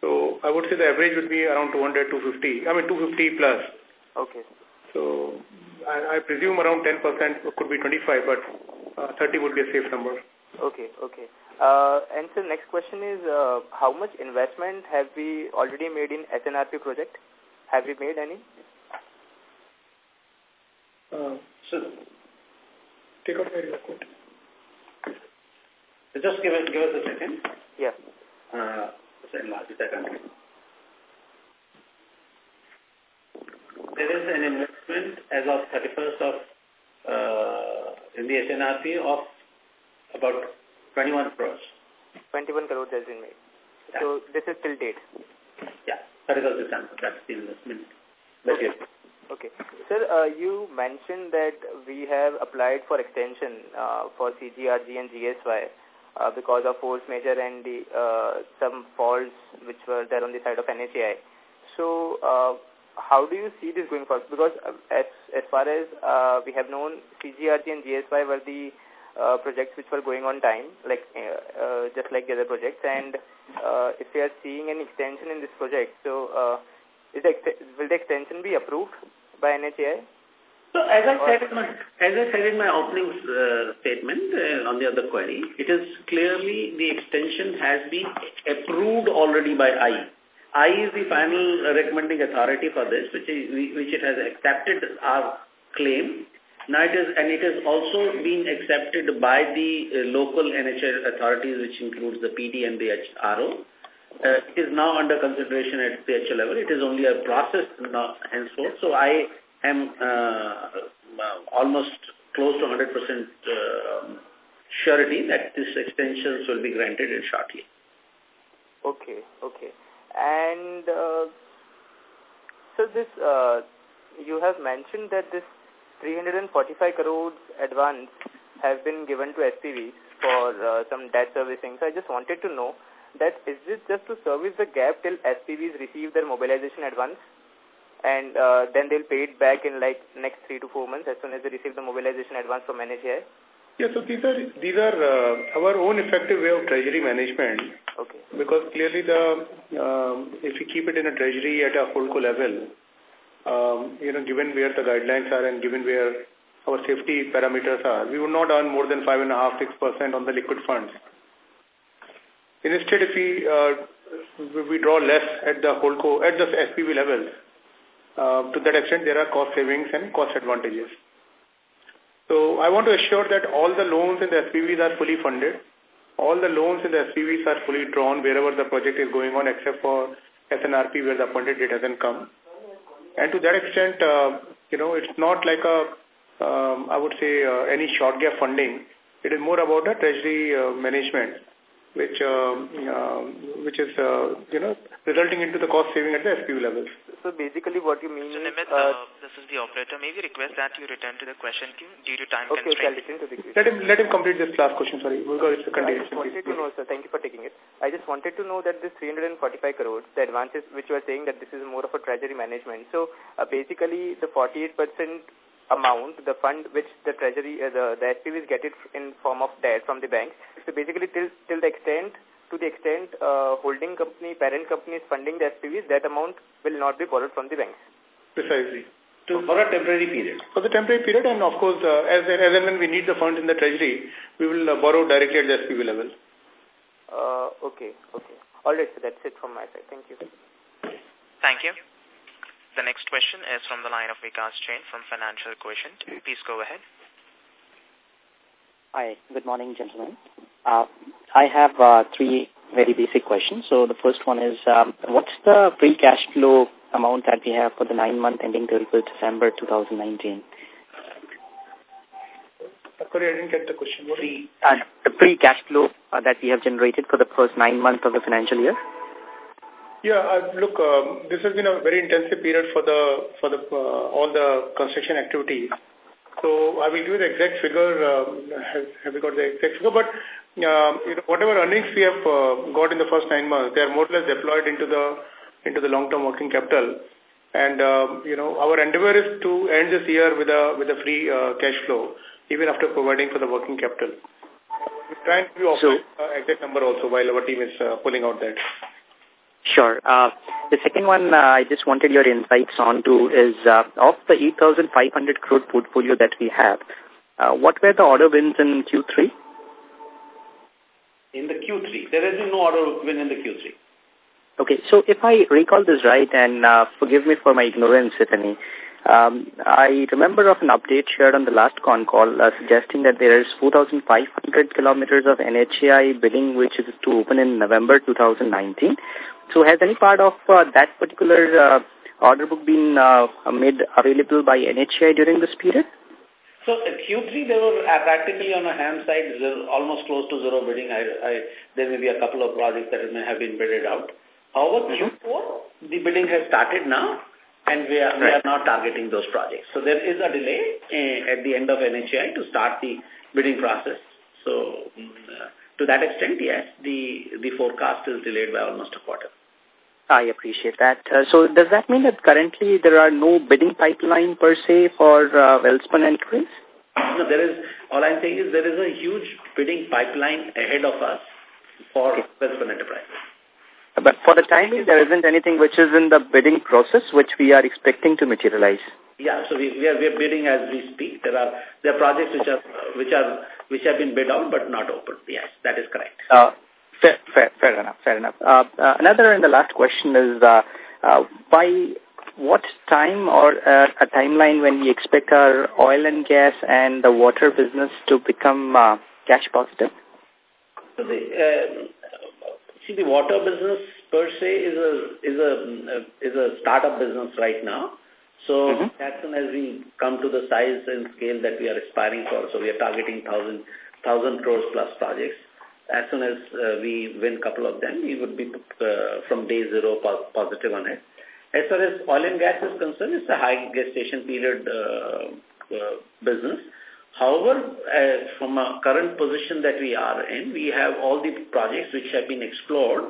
Speaker 3: So I would say the average would be around 200, 250. I mean 250 plus.
Speaker 11: Okay.
Speaker 3: So I, I presume around 10% could be 25, but uh, 30 would be a safe number.
Speaker 11: Okay, okay. Uh, and so next question is, uh, how much investment have we already made in SNRP project? Have we made any?
Speaker 3: Uh, so, take out my report.
Speaker 2: Just give us, give us a second.
Speaker 11: Yeah.
Speaker 2: Uh, there is an investment as of 31st of uh, in the SNRP of about 21 crores.
Speaker 11: 21 crores has been made. Yeah. So this is till date.
Speaker 2: Yeah, 31st December. That's the investment. Is.
Speaker 11: Okay. Sir, uh, you mentioned that we have applied for extension uh, for CGRG and GSY uh, because of force majeure and the, uh, some faults which were there on the side of NHAI. So, uh, how do you see this going forward? Because uh, as as far as uh, we have known, CGRG and GSY were the uh, projects which were going on time, like uh, uh, just like the other projects. And uh, if we are seeing an extension in this project, so uh, is the will the extension be approved by NHAI?
Speaker 2: So as I said in my, as I said in my opening uh, statement uh, on the other query, it is clearly the extension has been approved already by I. I is the final recommending authority for this, which is, which it has accepted our claim. Now it is, and it has also been accepted by the uh, local NHS authorities, which includes the PD and the HRO. Uh, it is now under consideration at the HO level. It is only a process now henceforth. So I am uh, almost close to 100% uh, surety that this extensions will be granted in shortly.
Speaker 11: Okay, okay. And uh, so this, uh, you have mentioned that this 345 crores advance has been given to SPVs for uh, some debt servicing. So I just wanted to know that is this just to service the gap till SPVs receive their mobilization advance? And uh, then they'll pay it back in like next three to four months as soon as they receive the mobilization advance from NHAI?
Speaker 3: Yeah, so these are these are uh, our own effective way of treasury management.
Speaker 11: Okay.
Speaker 3: Because clearly the um, if we keep it in a treasury at a holdco level, um, you know, given where the guidelines are and given where our safety parameters are, we would not earn more than five and a half six percent on the liquid funds. Instead, if we uh, we draw less at the holdco at the SPV level, uh, to that extent, there are cost savings and cost advantages. So I want to assure that all the loans in the SPVs are fully funded. All the loans in the SPVs are fully drawn wherever the project is going on except for SNRP where the appointed date hasn't come. And to that extent, uh, you know, it's not like a, um, I would say, uh, any short gap funding. It is more about a treasury uh, management which uh, uh, which is, uh, you know, resulting into the cost saving at the SPV level.
Speaker 11: So basically what you mean
Speaker 4: so, Nimit,
Speaker 11: is... Uh,
Speaker 4: this is the operator. May we request that you return to the question queue due to time
Speaker 11: okay,
Speaker 4: constraints?
Speaker 11: Okay, to the
Speaker 3: question. Let him, let him complete this last question, sorry, because it's a condition.
Speaker 11: I just wanted to know, sir, thank you for taking it. I just wanted to know that this 345 crores, the advances which you are saying that this is more of a treasury management. So uh, basically the 48% amount, the fund which the treasury, uh, the, the SPVs get it in form of debt from the banks. So basically till, till the extent, to the extent uh, holding company, parent company is funding the SPVs, that amount will not be borrowed from the banks.
Speaker 3: Precisely.
Speaker 2: To, for a temporary period.
Speaker 3: For the temporary period and of course uh, as, as and when we need the funds in the treasury, we will uh, borrow directly at the SPV level.
Speaker 11: Uh, okay, okay. All right, so that's it from my side. Thank you.
Speaker 4: Thank you. The next question is from the line of Vikas Jain from Financial Quotient. Please go ahead.
Speaker 13: Hi, good morning, gentlemen. Uh, I have uh, three very basic questions. So the first one is, um, what's the free cash flow amount that we have for the nine-month ending 31st December 2019?
Speaker 3: Sorry, I didn't get the question. What
Speaker 13: free, uh, the free cash flow uh, that we have generated for the first nine months of the financial year?
Speaker 3: Yeah, uh, look, um, this has been a very intensive period for the for the uh, all the construction activities. So I will give you the exact figure. Um, have, have we got the exact figure? But um, you know, whatever earnings we have uh, got in the first nine months, they are more or less deployed into the into the long-term working capital. And um, you know, our endeavor is to end this year with a with a free uh, cash flow, even after providing for the working capital. We try and give you so, uh, exact number also while our team is uh, pulling out that.
Speaker 13: Sure. Uh, the second one uh, I just wanted your insights on to is uh, of the 8,500 crore portfolio that we have, uh, what were the order wins in Q3?
Speaker 2: In the Q3. There has been no order win in the Q3.
Speaker 13: Okay, so if I recall this right, and uh, forgive me for my ignorance, if any, um, I remember of an update shared on the last con call uh, suggesting that there is 4,500 kilometers of NHAI billing which is to open in November 2019. So has any part of uh, that particular uh, order book been uh, made available by NHAI during this period?
Speaker 2: So at Q3, they were uh, practically on a HAM side, almost close to zero bidding. I, I, there may be a couple of projects that may have been bidded out. However, mm -hmm. Q4, the bidding has started now and we are, right. we are now targeting those projects. So there is a delay uh, at the end of NHAI to start the bidding process. So uh, to that extent, yes, the, the forecast is delayed by almost a quarter.
Speaker 13: I appreciate that. Uh, so does that mean that currently there are no bidding pipeline per se for uh, Welspun and?
Speaker 2: No, there is, all I'm saying is there is a huge bidding pipeline ahead of us for okay. Welspun Enterprises.
Speaker 13: But for the time being, there isn't anything which is in the bidding process which we are expecting to materialize.
Speaker 2: Yeah, so we, we are we are bidding as we speak. There are there are projects which are which are which have been bid out but not open. Yes, that is correct.
Speaker 13: Uh, fair, fair, fair enough. Fair enough. Uh, uh, another and the last question is uh, uh, by what time or uh, a timeline when we expect our oil and gas and the water business to become uh, cash positive?
Speaker 2: So the, uh, See, the water business per se is a is a is a startup business right now. So mm -hmm. as soon as we come to the size and scale that we are aspiring for, so we are targeting thousand thousand crores plus projects. As soon as uh, we win a couple of them, we would be uh, from day zero positive on it. As far as oil and gas is concerned, it's a high gestation period uh, uh business. However, uh, from a current position that we are in, we have all the projects which have been explored.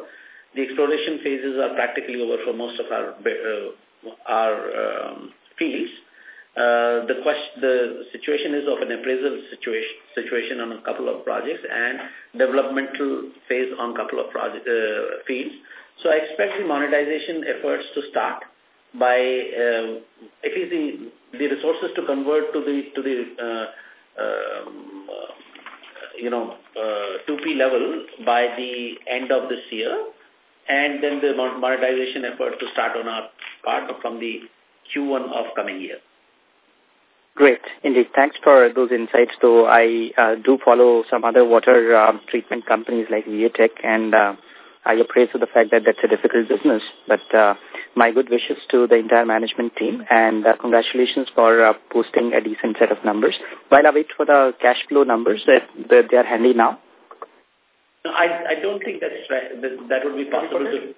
Speaker 2: The exploration phases are practically over for most of our uh, our um, fields. Uh, the question, the situation is of an appraisal situation situation on a couple of projects and developmental phase on a couple of project, uh, fields. So I expect the monetization efforts to start by uh, at least the the resources to convert to the to the uh, um, uh, you know, uh, 2P level by the end of this year and then the monetization effort to start on our part from the Q1 of coming year.
Speaker 13: Great. Indeed. Thanks for those insights. Though I uh, do follow some other water uh, treatment companies like VA Tech and uh, I appraise the fact that that's a difficult business. But uh, my good wishes to the entire management team and uh, congratulations for uh, posting a decent set of numbers. While I wait for the cash flow numbers, that, that they are handy now.
Speaker 2: No, I, I don't think that's right. That, that would be possible to...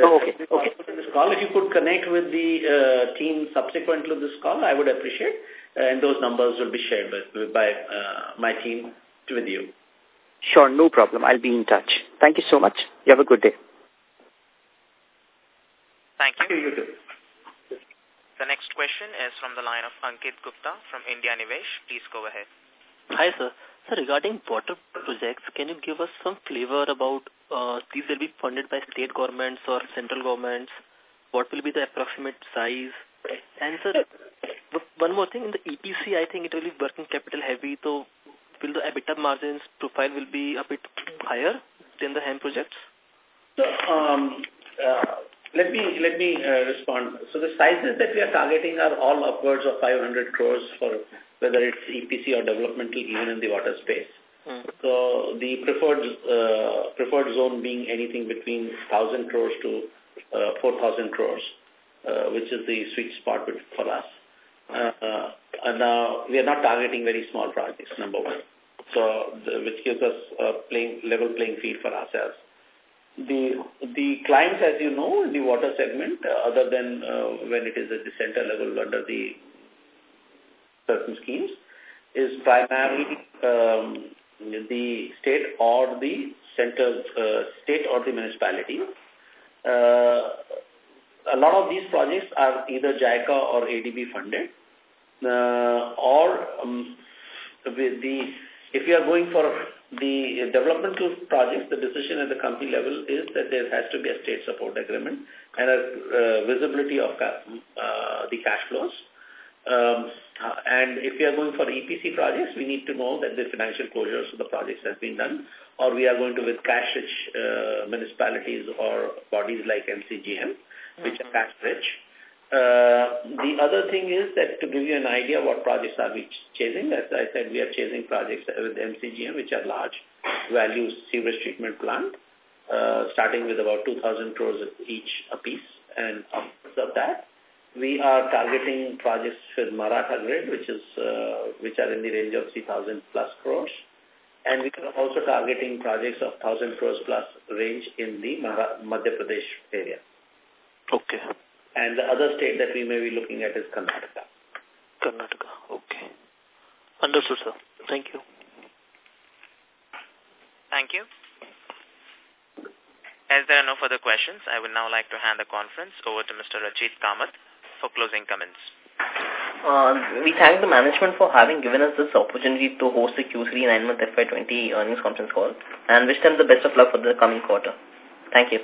Speaker 13: Oh, okay. okay.
Speaker 2: This call, if you could connect with the uh, team subsequent to this call, I would appreciate, uh, and those numbers will be shared by, by uh, my team with you.
Speaker 13: Sure, no problem. I'll be in touch. Thank you so much. You have a good day.
Speaker 4: Thank you. You too. The next question is from the line of Ankit Gupta from India Nivesh. Please go ahead.
Speaker 14: Hi, sir. Sir, regarding water projects, can you give us some flavor about uh, these will be funded by state governments or central governments? What will be the approximate size? And sir, one more thing, in the EPC, I think it will be working capital heavy, so will the EBITDA margins profile will be a bit higher than the HAM projects?
Speaker 2: So, um, uh, let me let me uh, respond. So the sizes that we are targeting are all upwards of 500 crores for whether it's EPC or developmental, even in the water space.
Speaker 14: Hmm.
Speaker 2: So the preferred uh, preferred zone being anything between 1,000 crores to uh, 4,000 crores, uh, which is the sweet spot for us. Uh, uh, and now we are not targeting very small projects, number one. So, the, which gives us a playing, level playing field for ourselves. The the clients, as you know, in the water segment, uh, other than uh, when it is at the center level under the certain schemes, is primarily um, the state or the center, uh, state or the municipality. Uh, a lot of these projects are either JICA or ADB funded, uh, or um, the if you are going for the developmental projects, the decision at the company level is that there has to be a state support agreement and a uh, visibility of uh, the cash flows. Um, and if we are going for EPC projects, we need to know that the financial closures of the projects has been done, or we are going to with cash-rich uh, municipalities or bodies like MCGM, which are cash-rich. Uh, the other thing is that to give you an idea what projects are we chasing, as I said, we are chasing projects with MCGM, which are large value sewage treatment plant, uh, starting with about 2,000 crores each a piece. And of that, we are targeting projects with Marathwada grid, which is uh, which are in the range of 3,000 plus crores. And we are also targeting projects of 1,000 crores plus range in the Madhya Pradesh area.
Speaker 14: Okay.
Speaker 2: And the other state that we may be looking at is Karnataka.
Speaker 14: Karnataka, okay. Understood, sir. Thank you.
Speaker 4: Thank you. As there are no further questions, I would now like to hand the conference over to Mr. Rachit Kamath for closing comments.
Speaker 1: Uh, we thank the management for having given us this opportunity to host the Q3 9-month FY20 earnings conference call and wish them the best of luck for the coming quarter. Thank you.